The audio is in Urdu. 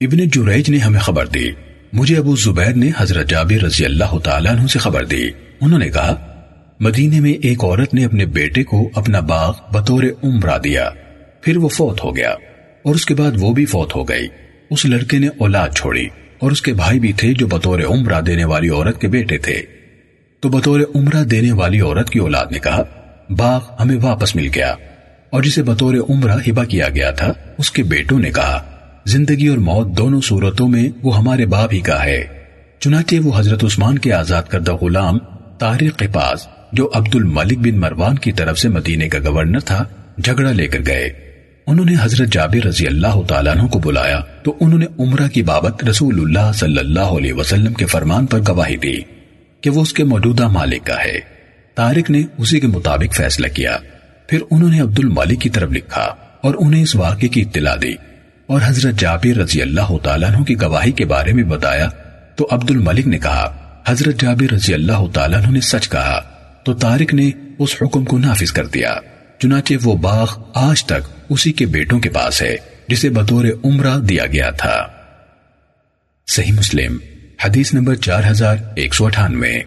ابن جریج نے ہمیں خبر دی۔ مجھے ابو زبیر نے حضرت جابر رضی اللہ تعالیٰ عنہ سے خبر دی۔ انہوں نے کہا، مدینے میں ایک عورت نے اپنے بیٹے کو اپنا باغ بطور عمرہ دیا۔ پھر وہ فوت ہو گیا۔ اور اس کے بعد وہ بھی فوت ہو گئی۔ اس لڑکے نے اولاد چھوڑی۔ اور اس کے بھائی بھی تھے جو بطور عمرہ دینے والی عورت کے بیٹے تھے۔ تو بطور عمرہ دینے والی عورت کی اولاد نے کہا، باغ ہمیں واپس مل گیا۔ اور جسے بطور عمرہ ہبا کیا گیا تھا، اس کے بیٹوں نے کہا زندگی اور موت دونوں صورتوں میں وہ ہمارے باپ ہی کا ہے۔ چنانچہ وہ حضرت عثمان کے آزاد کردہ غلام طارق کے پاس جو عبد الملک بن مروان کی طرف سے مدینے کا گورنر تھا، جھگڑا لے کر گئے۔ انہوں نے حضرت جابر رضی اللہ تعالیٰ عنہ کو بلایا، تو انہوں نے عمرہ کی بابت رسول اللہ صلی اللہ علیہ وسلم کے فرمان پر گواہی دی کہ وہ اس کے موجودہ مالک کا ہے۔ تارک نے اسی کے مطابق فیصلہ کیا۔ پھر انہوں نے عبد الملک کی طرف لکھا اور انہیں اس واقعے کی اطلاع دی۔ اور حضرت جابر رضی اللہ تعالیٰ عنہ کی گواہی کے بارے میں بتایا تو عبد الملک نے کہا، حضرت جابر رضی اللہ تعالیٰ عنہ نے سچ کہا، تو تارک نے اس حکم کو نافذ کر دیا، چنانچہ وہ باغ آج تک اسی کے بیٹوں کے پاس ہے، جسے بطور عمرہ دیا گیا تھا۔ صحیح مسلم، حدیث نمبر چار ہزار ایک سو اٹھانوے۔